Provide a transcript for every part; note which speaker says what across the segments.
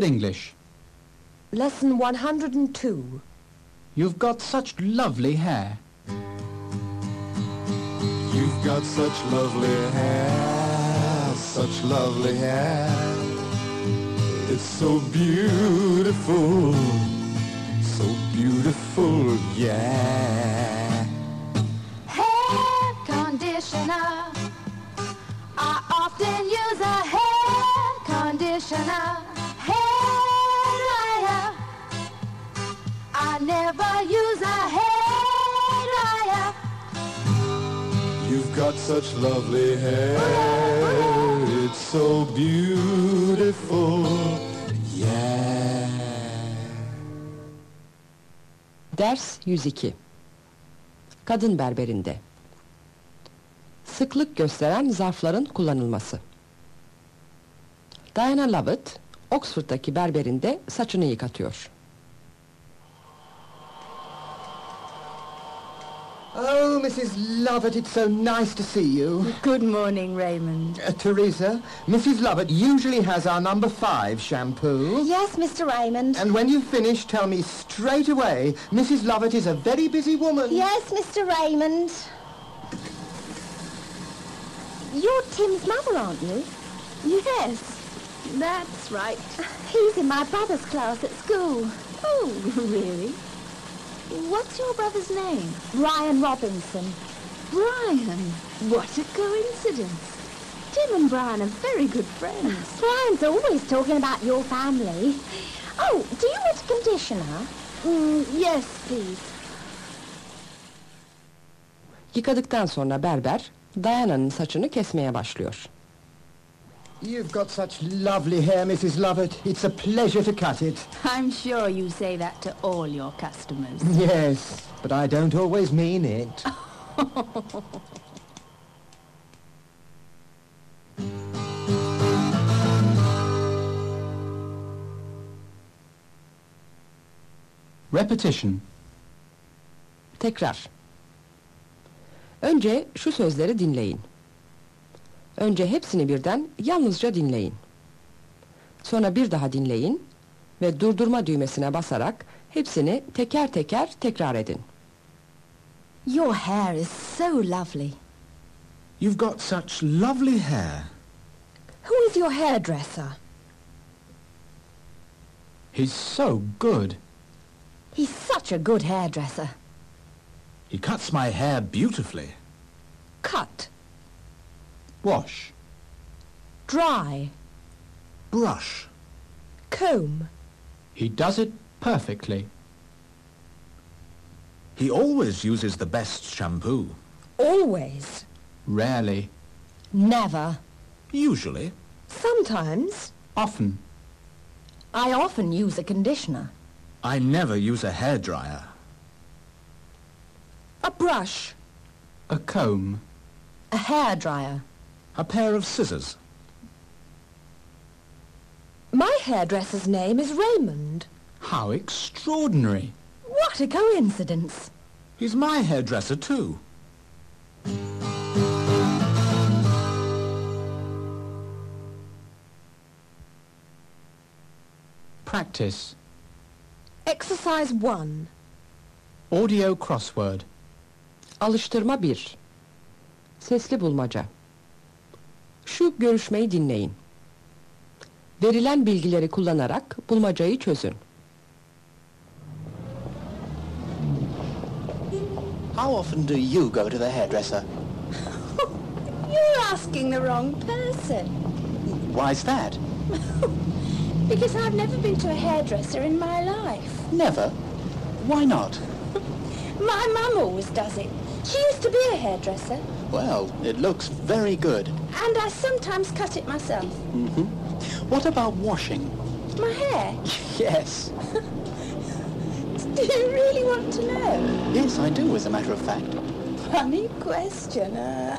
Speaker 1: English.
Speaker 2: Lesson 102.
Speaker 1: You've got such lovely hair.
Speaker 3: You've got such lovely hair, such lovely hair. It's so beautiful, so beautiful, yeah.
Speaker 4: Hair conditioner.
Speaker 3: Got such lovely hair, it's so beautiful, yeah.
Speaker 5: Ders 102 Kadın berberinde. Sıklık gösteren zarfların kullanılması. Diana Lovett, Oxford'daki berberinde saçını yıkatıyor.
Speaker 6: Oh, Mrs. Lovett, it's so nice to see you.
Speaker 2: Good morning, Raymond.
Speaker 6: Uh, Teresa, Mrs. Lovett usually has our number five shampoo.
Speaker 2: Yes, Mr. Raymond.
Speaker 6: And when you finish, tell me straight away. Mrs. Lovett is a very busy woman.
Speaker 2: Yes, Mr. Raymond. You're Tim's mother, aren't you? Yes, that's right. He's in my brother's class at school. Oh, really? What's your brother's name? Brian Robinson. Brian? What a coincidence. Tim and Brian are very good friends. Brian's always talking about your family. Oh, do you want a conditioner? Mm, yes, please.
Speaker 5: Yıkadıktan sonra berber, Diana'nın saçını kesmeye başlıyor.
Speaker 6: You've got such lovely hair, Mrs. Lovett. It's a pleasure to cut it.
Speaker 7: I'm sure you say that to all your customers.
Speaker 6: Yes, but I don't always mean it.
Speaker 1: Repetition.
Speaker 5: Tekrar. Önce şu sözleri dinleyin. Önce hepsini birden yalnızca dinleyin. Sonra bir daha dinleyin ve durdurma düğmesine basarak hepsini teker teker tekrar edin.
Speaker 2: Your hair is so lovely.
Speaker 3: You've got such lovely hair.
Speaker 2: Who is your hairdresser?
Speaker 1: He's so good.
Speaker 2: He's such a good hairdresser.
Speaker 3: He cuts my hair beautifully.
Speaker 2: Cut,
Speaker 1: Wash.
Speaker 2: dry,
Speaker 3: Brush.
Speaker 2: comb.
Speaker 1: He does it perfectly.
Speaker 3: He always uses the best shampoo.
Speaker 2: Always.
Speaker 1: Rarely.
Speaker 2: Never.
Speaker 3: Usually.
Speaker 2: Sometimes.
Speaker 1: Often.
Speaker 2: I often use a conditioner.
Speaker 3: I never use a hairdryer.
Speaker 2: A brush.
Speaker 1: A comb.
Speaker 2: A hairdryer.
Speaker 3: A pair of scissors.
Speaker 2: My hairdresser's name is Raymond.
Speaker 1: How extraordinary.
Speaker 2: What a coincidence.
Speaker 3: He's my hairdresser too.
Speaker 1: Practice.
Speaker 2: Exercise 1.
Speaker 1: Audio crossword.
Speaker 5: Alıştırma 1. Sesli bulmaca. Şu görüşmeyi dinleyin. Verilen bilgileri kullanarak bulmacayı çözün.
Speaker 8: How often do you go to the hairdresser?
Speaker 7: You're asking the wrong person.
Speaker 8: Why's that?
Speaker 7: Because I've never been to a hairdresser in my life.
Speaker 8: Never. Why not?
Speaker 7: My mum always does it. She used to be a hairdresser,
Speaker 8: Well, it looks very good.
Speaker 7: and I sometimes cut it myself.
Speaker 8: Mm-hmm. What about washing?
Speaker 7: My hair?
Speaker 8: Yes.
Speaker 7: Do you really want to know?
Speaker 8: Yes, I do, as a matter of fact.
Speaker 7: Funny question. Uh,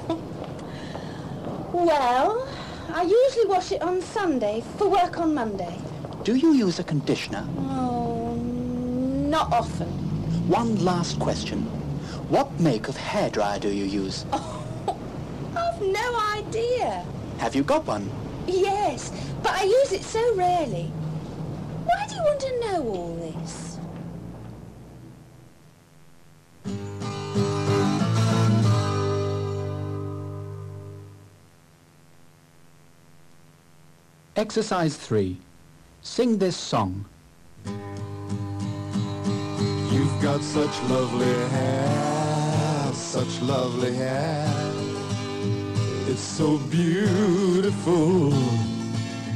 Speaker 7: well, I usually wash it on Sunday for work on Monday.
Speaker 8: Do you use a conditioner?
Speaker 7: Oh, not often.
Speaker 8: One last question. What make of hairdryer do you use?
Speaker 7: Oh, I've no idea.
Speaker 8: Have you got one?
Speaker 7: Yes, but I use it so rarely. Why do you want to know all this?
Speaker 1: Exercise 3. Sing this song.
Speaker 9: Got such lovely hair, such lovely hair. It's so beautiful,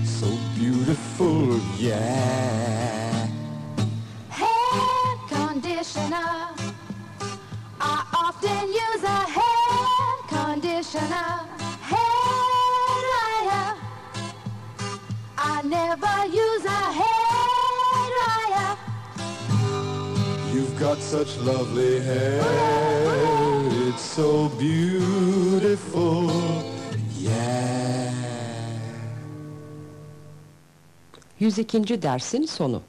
Speaker 9: so beautiful, yeah.
Speaker 4: Hair conditioner.
Speaker 9: Got such lovely hair, it's so beautiful, yeah.
Speaker 5: 102. dersin sonu.